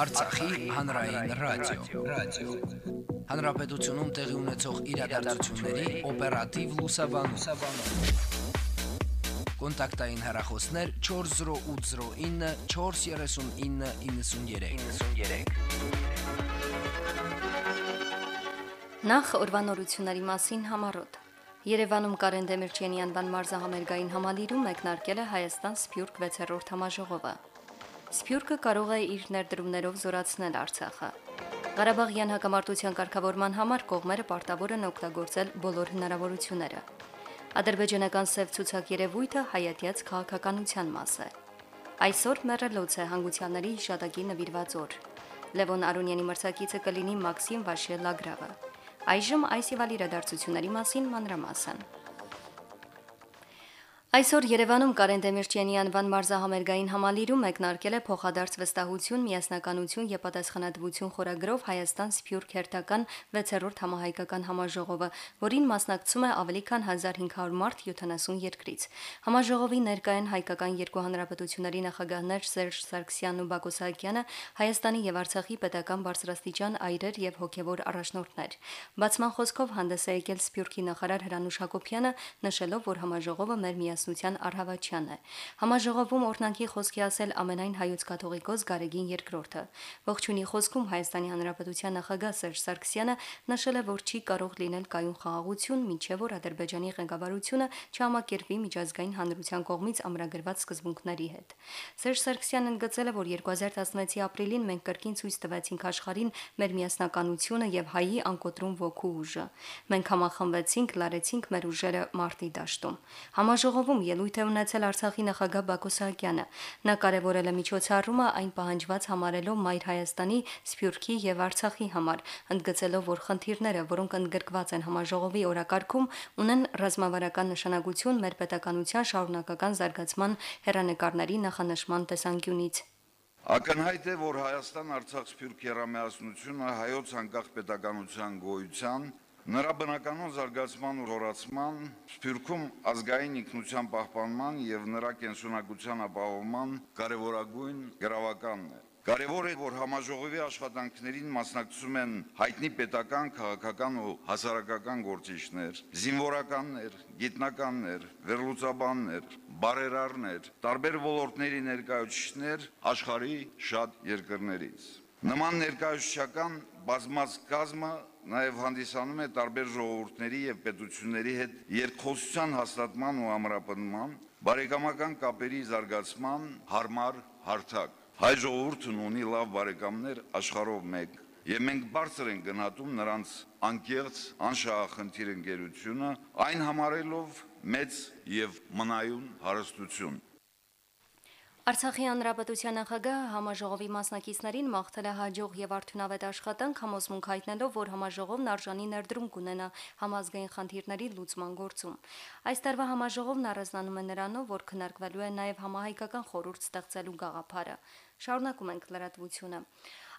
Արցախի հանրային ռադիո, ռադիո։ Հանրապետությունում տեղի ունեցող իրադարձությունների օպերատիվ լուսաբանում։ Կոնտակտային հեռախոսներ 40809 43993։ 93։ Նախ օրվանորությունների մասին համարոտ։ Երևանում Կարեն Դեմիրճյանի անվան մարզահամերգային համալիրում մեկնարկել է Հայաստան Սփյուռք 6-րդ համաժողովը։ Սփյուռքը կարող է իր ներդրումներով զորացնել Արցախը։ Ղարաբաղյան հակամարտության կարգավորման համար կողմերը պարտավոր են օգտագործել բոլոր հնարավորությունները։ Ադրբեջանական սև ցուցակ երևույթը հայատյաց քաղաքականության մաս է։ Այսօր մեռելոց է հանգուցյանների հիշատակի նվիրված օր։ Լևոն Արոնյանի մրցակիցը կլինի Մաքսիմ Վաշե Լագրավը։ Այժմ այս եւ այլ իրադարձությունների մասին մանրամասն։ Այսօր Երևանում Կարեն Դեմիրճյանի անվան մարզահամերգային համալիրում մեկնարկել է փոխադարձ վստահություն, միասնականություն եւ պատասխանատվություն խորագրով Հայաստան Սփյուռք հերթական 6-րդ համահայկական համաժողովը, որին մասնակցում է ավելի քան 1500 մարդ 70 երկրից։ Համաժողովի ներկայ են հայկական երկու հանրապետությունների նախագահներ Սերժ Սարգսյանն ու Բակո Սահակյանը, Հայաստանի եւ Արցախի պետական բարձրաստիճան այրեր եւ հոգեվոր առաջնորդներ։ Բացման խոսքով հանդես է եկել Սփյուռքի նախարար Հրանուշ Հակոբյանը, նշելով, որ համաժողովը մեր միաս միասնության արհավաչյան է։ Համաժողովում օրնանքի խոսքի ասել ամենայն հայոց կաթողիկոս Գարեգին II-ը։ Ողջունի խոսքում Հայաստանի Հանրապետության նախագահ Սերժ Սարգսյանը նշել է, որ չի կարող լինել կայուն խաղաղություն, մինչև որ Ադրբեջանի ղեկավարությունը չհամակերպի միջազգային հանրության կողմից ամրագրված սկզբունքների հետ։ Սերժ Սարգսյանն ընդգծել է, որ 2016-ի ապրիլին մենք կրկին ցույց տվեցինք աշխարհին մեր միասնականությունը եւ հայի անկոտրում ոգու ուժը։ Մենք համախմբվեցինք, լարեցինք մեր ուժերը մարտի դաշտում։ Համաժողովում Շրջանակում ելույթ է ունեցել Արցախի նախագահ Բակո Սահակյանը։ Նա կարևորել է միջոցառումը այն պահանջված համարելով Մայր Հայաստանի, Սփյուռքի եւ Արցախի համար, ընդգծելով, որ խնդիրները, որոնք ընդգրկված են համաժողովի օրակարգում, ունեն ռազմավարական նշանակություն մեր պետականության շարունակական զարգացման հերանեկարների նախանշման տեսանկյունից։ Ակնհայտ է, որ Հայաստան-Արցախ-Սփյուռք երամիասնությունը հայոց անկախ պետականության գոյության Նրա բնականոն զարգացման ու ռորացման, Սփյուռքում ազգային ինքնության պահպանման եւ նրա կենսունակության ապահովման կարևորագույն գրավականն է։ Կարևոր է, որ համաժողովի աշխատանքներին մասնակցում են հայտնի պետական, քաղաքական ու հասարակական գործիչներ, զինվորականներ, գիտնականներ, վերլուծաբաններ, բարերարներ, տարբեր ոլորտների ներկայացուցիչներ աշխարհի շատ երկրներից։ Նման ներկայացուցչական բազմաց կազմը նաև հանդիսանում է տարբեր ժողովուրդների եւ պետությունների հետ երկխոսության հաստատման ու ամրապնդման, բարեկամական կապերի զարգացման հարմար հարթակ։ Հայ ժողովուրդն ունի լավ բարեկամներ աշխարհով մեկ, եւ մենք բարձր ենք գնահատում նրանց անկեղծ, անշահախնդիր ընկերությունը, այն համարելով մեծ եւ մնայուն հարստություն։ Արցախի հանրապետության նախագահը համաժողովի մասնակիցներին մաղթել է հաջող եւ արդյունավետ աշխատանք համոզմունք հայտնելով, որ համաժողովն արժանի ներդրում կունենա համազգային խնդիրների լուծման գործում։ Այս տարվա համաժողովն առանձնանում է նրանով, որ քննարկվելու է նաեւ համահայկական խորհուրդ ստեղծելու գաղափարը։ Շարունակում ենք լրատվությունը։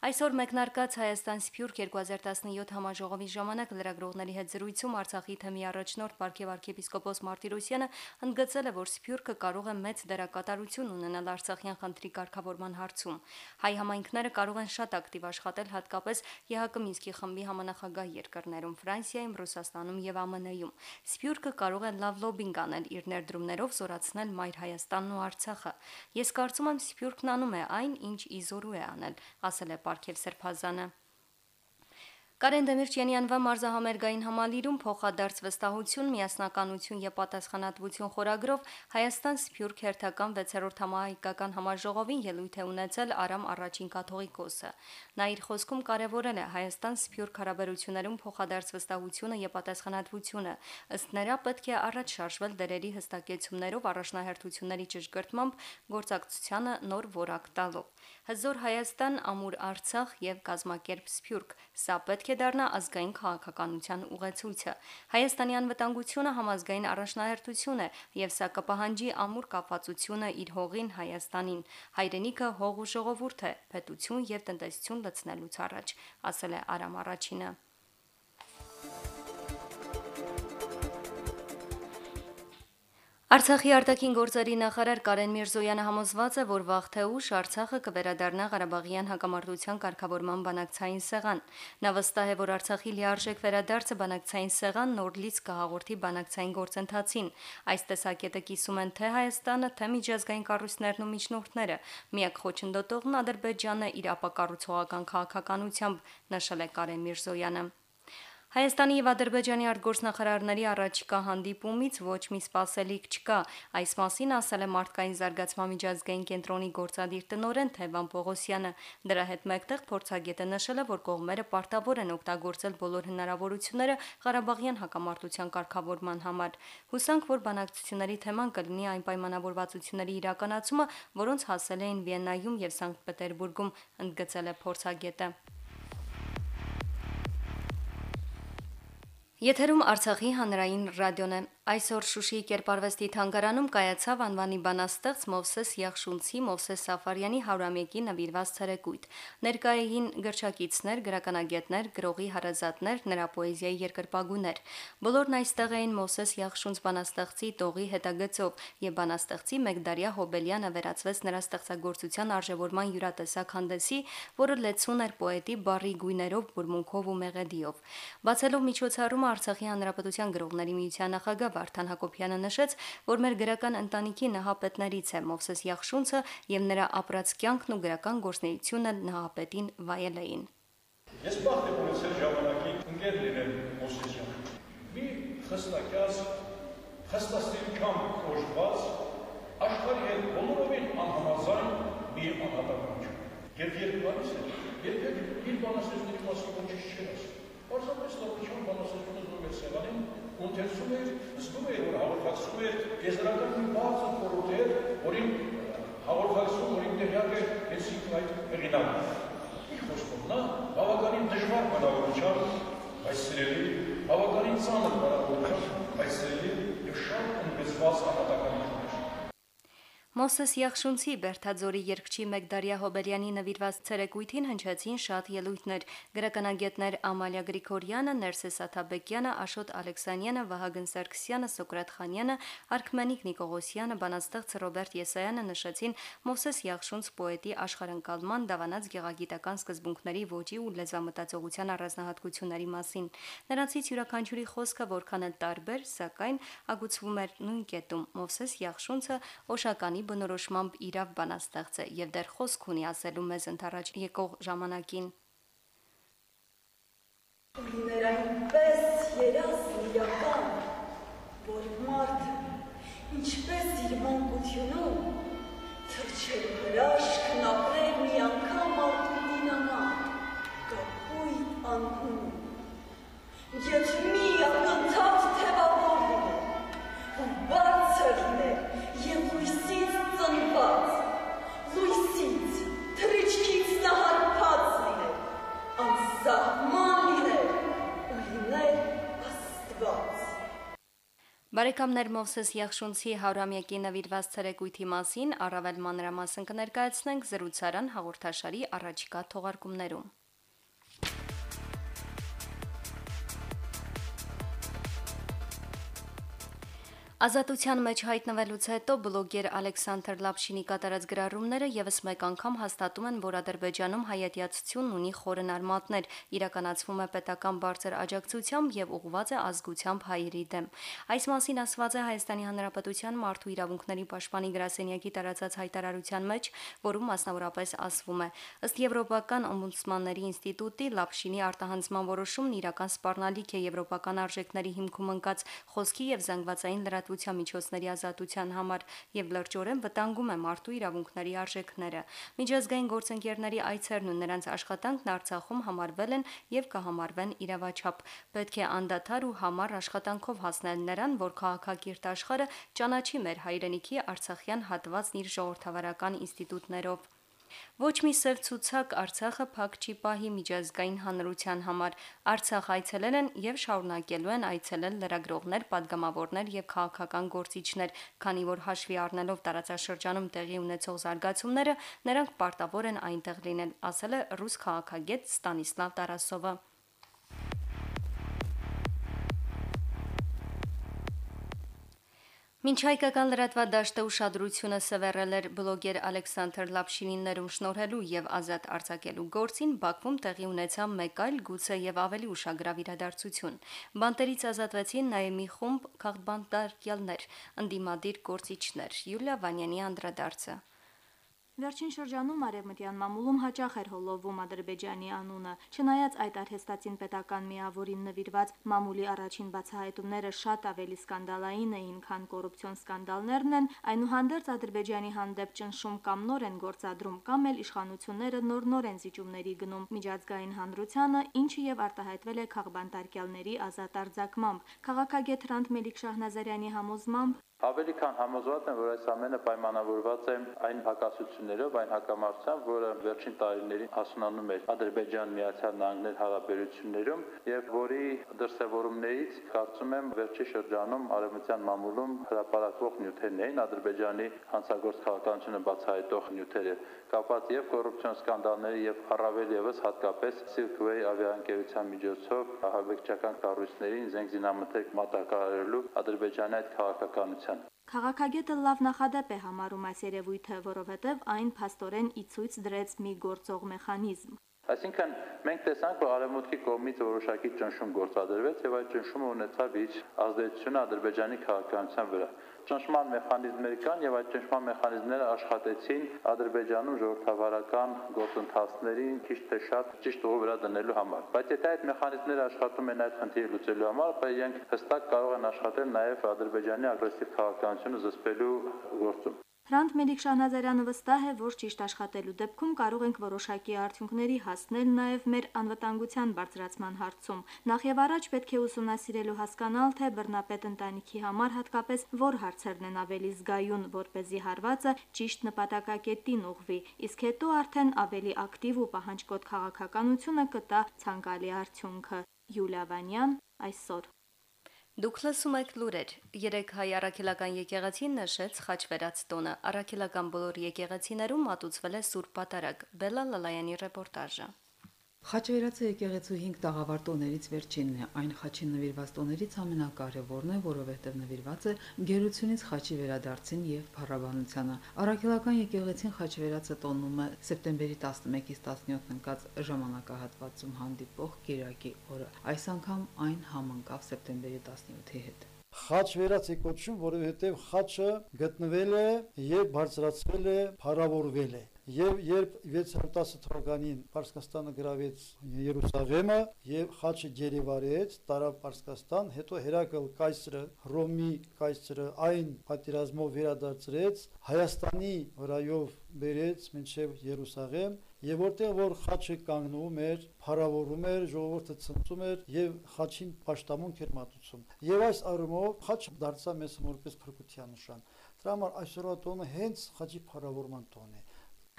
Այսօր մեկնարկած Հայաստան Սփյուռք 2017 համաժողովի ժամանակ լրագրողների հետ զրույցում Արցախի թեմի առաջնորդ Պարքև arczepiskopos Մարտիրոսյանը ընդգծել է, որ Սփյուռքը կարող է մեծ դերակատարություն ունենալ Արցախյան խնդրի կարգավորման հարցում։ Հայ համայնքները կարող են շատ ակտիվ աշխատել հատկապես ԵՀԿ Մինսկի խմբի համանախագահ երկրներում, Ֆրանսիայում, Ռուսաստանում եւ ԱՄՆ-ում։ Սփյուռքը կարող է լավ լոբինգ անել իր ներդրումներով զորացնել Մայր Հայաստանն ու Արցախը։ Ես կարծում եմ Սփյուռքն անում է այն, ինչ իզորու է անել, ասել է Պարքև Սրբազանը։ Կարեն Դեմիրճյանի անվան մարզահամերգային համալիրում փոխադարձ վստահություն, միասնականություն եւ պատասխանատվություն խորագրով Հայաստան Սփյուռք հերթական 6-րդ համահայկական համաժողովին ելույթ է ունեցել Արամ առաջին կաթողիկոսը։ Նա իր խոսքում կարևորել է Հայաստան Սփյուռք հարաբերություններում փոխադարձ վստահությունը եւ պատասխանատվությունը։ Ըստ նրա պետք է առաջ շարժվել դերերի հստակեցումներով առաջնահերթությունների ճշգրտմամբ գործակցությանը նոր որակ տալով։ Հզոր Հայաստան, ամուր Արցախ եւ կազմակերպ Սփյուռք։ Սա պետք է դառնա ազգային քաղաքականության ուղեցույցը։ Հայաստանի անվտանգությունը համազգային առաջնահերթություն է եւ սա կպահանջի ամուր կապվածությունը իր հողին Հայաստանին։ Հայրենիքը հող ու ժողովուրդ է, պետություն եւ տնտեսություն լցնելուց առաջ, ասել է Արամ առաջինը։ Արցախի արտաքին գործերի նախարար Կարեն Միրզոյանը համոզված է, որ վաղ թե ուշ Արցախը կվերադառնա Ղարաբաղյան հակամարտության կարգավորման բանակցային սեղան։ Նա վստահ է, որ Արցախի լիարժեք վերադարձը բանակցային սեղան նոր լիցք կհաղորդի բանակցային գործընթացին։ Այս տեսակետը կիսում են թե Հայաստանը, թե միջազգային կառույցներն ու միջնորդները։ Միակ խոչընդոտողն Ադրբեջանն է իր ապակառուցողական քաղաքականությամբ, նշել է Կարեն Միրզոյանը։ Հայաստանի եւ Ադրբեջանի արտգործնախարարների առաջիկա հանդիպումից ոչ մի սպասելիք չկա։ Այս մասին ասել է Մարդկային զարգացման միջազգային կենտրոնի գործադիր տնօրեն Թևան Պողոսյանը։ Դրա հետ մեկտեղ փորձագետը նշել է, որ կողմերը պարտավոր են օգտագործել բոլոր հնարավորությունները Ղարաբաղյան հակամարտության կարգավորման համար։ Հուսանք, որ բանակցությունների թեման կլինի այն պայմանավորվածությունների իրականացումը, որոնց հասել էին Վիեննայում եւ Սանկտ Պետերբուրգում, ընդգծել է փորձագետը։ Եթերում Արցախի հանրային ռադիոն է։ Այսօր Շուշիի կերպարվեստի թանգարանում կայացավ անվանի բանաստեղծ Մովսես Յախշունցի Մովսես Սաֆարյանի 100-ամյակի նվիրված ցերեկույթ։ Ներկայային գրչակիցներ, գրականագետներ, գրողի հարազատներ, նրա պոեզիայի երկրպագուներ։ Բոլորն այստեղ էին Մովսես Յախշունց բանաստեղծի տողի հետագծով, եւ բանաստեղծի Մեկդարիա Հոբելյանը վերածվեց նրա ստեղծագործության արժևորման յուրատեսակ հանդեսի, որը լեցուն էր պոետի բարի գույներով, բուրմունքով ու մեղեդիով։ Բացելով միջոցառումը Արցախի հանրապետության գրողների միության նախագահ Վարդան Հակոբյանը նշեց, որ մեր գրական ընտանիքի նահապետներից է Մովսես Յախշունցը եւ նրա ապրած կյանքն ու գրական գործունեությունը նահապետին վայել էին։ Ես բախտ եմ ունեցել ժամանակի ընկեր լինել Մովսեսյան։ Մի խստակյաց, խստաստիրությամբ օժտված, աշխարհի հետ բոլորովին անհամաձայն մի անհատականություն։ Եվ երկուանից է, երբեք իր բանաստեղծների մասին ոչինչ չեր ասում։ Պարզապես լավության բանաստեղծությունը զոհ էր սեղանին, ունթերցում էր, զգում էր, որ հաղորդակցում էր եզրական մի բարձր խորհուրդ էր, որին հաղորդակցում, որին տեղյակ էր հեսիք այդ հեղինակը։ Իր խոսքով նա բավականին դժվար բանավորությամբ, բայց սիրելի, բավականին ծանր բանավորությամբ, բայց սիրելի եւ շատ ընդգծված անհատականություն Մոսես Յախշունցի Բերթաձորի երկչի Մեկդարիա Հոբերյանի նվիրված ցերեկույթին հնչեցին շատ ելույթներ։ Գրականագետներ Ամալիա Գրիգորյանը, Ներսես Աթաբեկյանը, Աշոտ Ալեքսանյանը, Վահագն Սարգսյանը, Սոկրատ Խանյանը, Արքմենիկ Նիկողոսյանը, բանաստեղծ Ռոբերտ Եսայանը նշեցին Մոսես Յախշունց պոետի աշխարհընկալման դավանած գեղագիտական սկզբունքների ոճի ու լեզվամտածողության առանձնահատկությունների մասին։ Նրանցից յուրաքանչյուրի խոսքը որքան էլ տարբեր, սակայն ագուցվում էր նույն կետում։ Մովսես Յախշունցը Օշականի բնորոշմամբ իրավ բանաստեղծ է եւ դեռ խոսք ունի ասելու մեզ ընթരാճ եկող ժամանակին։ Լիներ այնպես երաս իրական, որ մարդ ինչպես իր մանկությունում թրջել հրաշքն ապրել մի անգամ մարդու դինամա, կապույտ անհուն, եթե մի ակնթավ Բարեկամներ Մովսես Յախշունցի 100-ամյակի նվիրված ցերեկույթի մասին առավել մանրամասն կներկայացնենք զրուցարան հաղորդաշարի առաջիկա թողարկումներում։ Ազատության մեջ հայտնվելուց հետո բլոգեր Ալեքսանդր Լապշինի կատարած գրառումները եւս մեկ անգամ հաստատում են, որ Ադրբեջանում հայատյացությունն ունի խորն արմատներ, իրականացվում է պետական բարձր աջակցությամբ եւ ուղղված է ազգությամբ հայերի դեմ։ Այս մասին ասված է Հայաստանի Հանրապետության մարդու իրավունքների պաշտպանի գրասենյակի տարածած հայտարարության մեջ, որում մասնավորապես ասվում է. ըստ Եվրոպական օմբուդսմանների ինստիտուտի Լապշինի արտահանձման որոշումն իրական սպառնալիք է եվրոպական արժեքների հիմքում ընկած խոսքի եւ զանգվածային լրատվության լրատվության միջոցների ազատության համար եւ լրջորեն վտանգում է մարդու իրավունքների արժեքները։ Միջազգային գործընկերների այցերն ու նրանց աշխատանքն Արցախում համարվել են եւ կհամարվեն իրավաչափ։ Պետք է անդադար ու համառ աշխատանքով հասնել նրան, որ քաղաքակիրթ աշխարհը ճանաչի մեր հայրենիքի Արցախյան հատվածն իր ժողովրդավարական ինստիտուտներով։ Ոչ մի սև ցուցակ Արցախը փակ չի պահի միջազգային հանրության համար։ Արցախ այցելել են եւ շարունակելու են այցելել լրագրողներ, падգամավորներ եւ քաղաքական գործիչներ, քանի որ հաշվի առնելով տարածաշրջանում տեղի ունեցող զարգացումները, նրանք պարտավոր են այնտեղ լինել, ասել է ռուս քաղաքագետ Ստանիսլավ Տարասովը։ Մինչ հայկական լրատվադաշտը ուշադրությունը սևեռել էր բլոգեր Ալեքսանդր Լապշինին ներում շնորհելու եւ ազատ արձակելու գործին, Բաքվում տեղի ունեցավ մեկ այլ գուցե եւ ավելի ուշագրավ իրադարձություն։ Բանտերից ազատվեցին նաեւ մի խումբ քաղբանտարկյալներ, ընդդիմադիր գործիչներ։ Յուլիա Վանյանի անդրադարձը։ Վերջին շրջանում արևմտյան մամուլում հաճախ էր հոլովում Ադրբեջանի անունը։ Չնայած այդ արհեստացին պետական միավորին նվիրված մամուլի առաջին բացահայտումները շատ ավելի սկանդալային էին, քան կոռուպցիոն սկանդալներն են, այնուհանդերձ Ադրբեջանի հանդեպ ճնշում կամ նոր են գործադրում, կամ էլ իշխանությունները նոր-նոր են զիջումների գնում միջազգային հանրությանը, ինչը եւ արտահայտվել է քաղբանտարկյալների ազատ արձակմամբ։ Քաղաքագետ Հրանտ Մելիք Շահնազարյանի համոզմամբ Ավելի քան համոզված եմ, որ այս ամենը պայմանավորված է այն հակասություններով, այն հակամարտությամբ, որը վերջին տարիներին հասունանում էր Ադրբեջան-Միացյալ Նահանգներ հարաբերություններում եւ որի դրսեւորումներից կարծում եմ վերջի շրջանում արևմտյան մամուլում հրապարակվող նյութերն էին Ադրբեջանի հանցագործ քաղաքականությունը բացահայտող նյութերը կապված եւ կոռուպցիոն սկանդալների եւ առավել եւս հատկապես Silkway ավիաընկերության միջոցով ահաբեկչական կառույցներին զենք զինամթերք մատակարարելու Ադրբեջանի այդ քաղաքականության Քաղաքագետը լավ նախադեպ է համարում այս երևույթը, որովհետև այն փաստորեն ի ցույց դրեց մի գործող մեխանիզմ։ Այսինքն մենք տեսանք, որ արևմուտքի կողմից որոշակի ճնշում գործադրվեց եւ այդ ճնշումը ունեցավ իր ազդեցությունը Ադրբեջանի քաղաքականության վրա ճնշման մեխանիզմներ կան եւ այդ ճնշման մեխանիզմները աշխատեցին Ադրբեջանում ժողովրդավարական գործընթացներին քիչ թե շատ ճիշտ ուղու վրա դնելու համար։ Բայց եթե այդ մեխանիզմները աշխատում են այդ խնդիրը լուծելու համար, ապա իրենք հստակ կարող են աշխատել նաեւ Ադրբեջանի ագրեսիվ քաղաքականությունը զսպելու գործում։ Հրանտ Մելիք Շահնազարյանը վստահ է, որ ճիշտ աշխատելու դեպքում կարող ենք որոշակի արդյունքների հասնել նաև մեր անվտանգության բարձրացման հարցում։ Նախ եւ առաջ պետք է ուսումնասիրելու հասկանալ, թե բռնապետ ընտանիքի համար հատկապես որ հարցերն են ավելի զգայուն, որ เป զի հարվածը ճիշտ նպատակակետին ուղղվի, իսկ հետո արդեն ավելի ակտիվ ու պահանջկոտ քաղաքականությունը կտա ցանկալի արդյունքը։ Յուլիա Վանյան այսօր Դուք լսում եք լուրեր։ Երեք հայ առաքելական եկեղեցին նշեց խաչվերած տոնը։ Առաքելական բոլոր եկեղեցիներում մատուցվել է Սուրբ Պատարագ։ Բելա Լալայանի ռեպորտաժը։ Խաչվերացը եկեղեցու 5 տաղավար տոներից վերջինն է։ Այն խաչին նվիրված տոներից ամենակարևորն է, որովհետև նվիրված է գերությունից խաչի վերադարձին եւ փառաբանությանը։ Արաքելական եկեղեցին խաչվերացը տոնում է սեպտեմբերի 11-ից 17 ընկած ժամանակահատվածում հանդիպող Կիրակի օրը։ Այս անգամ այն համընկավ սեպտեմբերի 17-ի հետ խաչ վերացի կոչում, որովհետև խաչը գտնվել է եւ բարձրացվել է, փառավորվել է։ Եվ երբ 610 թվականին Պարսկաստանը գրավեց Երուսաղեմը եւ խաչը գերեվարեց, տարավ Պարսկաստան, հետո Հերակլ կայսրը, Ռոմի կայսրը այն պատերազմով վերադարձրեց, Հայաստանի վրայով բերեց մինչև Երուսաղեմ եւ որտեղ որ խաչը կանգնում էր, փառավորում էր, ժողովուրդը ցնծում էր եւ խաչին աշտամունք էր մատուցում։ Եվ այս առումով խաչը դարձավ մեզ որպես փրկության նշան։ Դրա համար այսօրվա տոնը հենց խաչի փառավորման տոն է։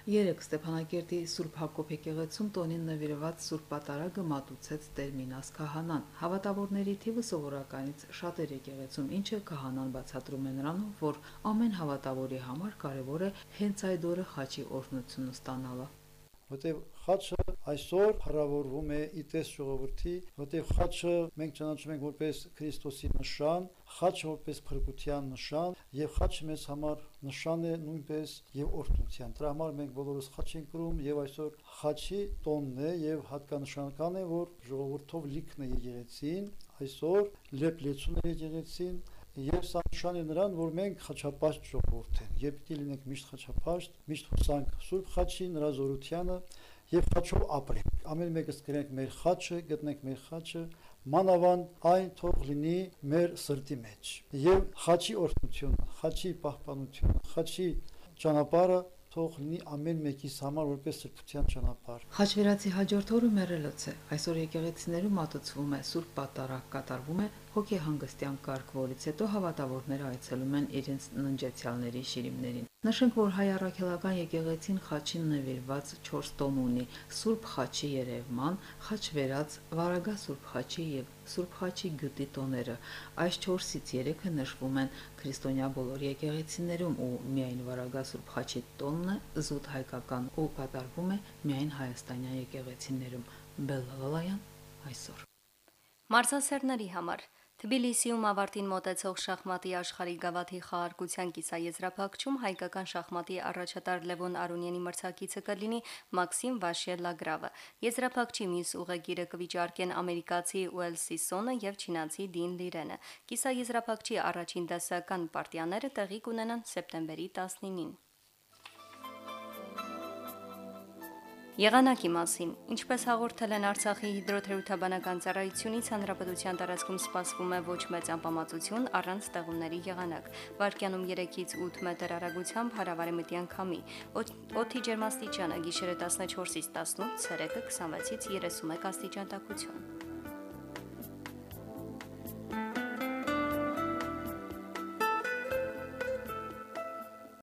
Երեք Ստեփանակերտի Սուրբ Հակոբ եկեղեցում տոնին նվիրված Սուրբ Պատարագը մատուցեց Տերմինաս քահանան։ Հավատավորների թիվը սովորականից շատ էր եկեղեցում, ինչը քահանան բացատրում է նրանով, որ ամեն հավատավորի համար կարևոր է հենց այդ օրը խաչի օրհնությունը ստանալը որտեղ խաչը այսօր փառավորվում է իտես ժողովրդի, որտեղ խաչը մենք ճանաչում ենք որպես Քրիստոսի նշան, խաչը որպես փրկության նշան եւ խաչը մեզ համար նշան է նույնպես եւ օրհնության։ Դրա համար մենք բոլորս խաչ ենք կրում եւ այսօր խաչի տոնն է եւ հատկանշական է, որ ժողովրդով լիքն է եկեղեցին, այսօր լեփ լեցուն է եկեղեցին Եվ սա նշան է նրան, որ մենք խաչապաշտ ժողովուրդ ենք։ Եվ պիտի լինենք միշտ խաչապաշտ, միշտ հուսանք Սուրբ խաչի նրա զորությանը եւ խաչով ապրենք։ Ամեն մեկս գրենք մեր խաչը, գտնենք մեր խաչը, մանավանդ այն թող լինի մեր սրտի մեջ։ Եվ խաչի օրհնությունը, խաչի պահպանությունը, խաչի ճանապարհը թող լինի ամեն մեկիս համար որպես սրբության ճանապարհ։ Խաչվերացի հաջորդ օրը մեռելոց է։ Այսօր եկեղեցիներում մատուցվում է Սուրբ Պատարագ, կատարվում է հոգեհանգստյան կարգ, որից հետո հավատավորները այցելում են իրենց ննջեցյալների շիրիմներին։ Նշենք, որ հայ առաքելական եկեղեցին խաչին նվիրված 4 տոն ունի՝ Սուրբ խաչի երևման, խաչվերած, Վարագա Սուրբ խաչի եւ Սուրբ խաչի գյուտի տոները։ Այս 4-ից 3-ը նշվում են քրիստոնյա բոլոր եկեղեցիներում ու միայն Վարագա Սուրբ խաչի տոնն է զուտ հայկական ու կատարվում է միայն հայաստանյան եկեղեցիներում։ Բելլալայան այսօր Մարզասերների համար Թբիլիսիում ավարտին մոտեցող շախմատի աշխարհի գավաթի խաղարկության կիսաեզրափակչում հայկական շախմատի առաջատար Լևոն Արոնյանի մրցակիցը կլինի Մաքսիմ Վաշել Լագրավը։ Եզրափակչի մյուս ուղեգիրը կվիճարկեն ամերիկացի Ուել Սիսոնը եւ չինացի Դին Լիրենը։ Կիսաեզրափակչի առաջին դասական պարտիաները տեղի կունենան սեպտեմբերի 19-ին։ Եղանակի մասին. Ինչպես հաղորդել են Արցախի հիդրոթերապևտաբանական ծառայությունից, հանրապետության տարածքում սպասվում է ոչ մեծ անպամացություն առանց ստեղումների եղանակ։ Վարկյանում 3-ից 8 մետր արագությամբ հարավարեմտյան քամի։ Օդի ջերմաստիճանը գիշերը 14-ից 18, ցերեկը 26-ից 31 աստիճան տաքություն։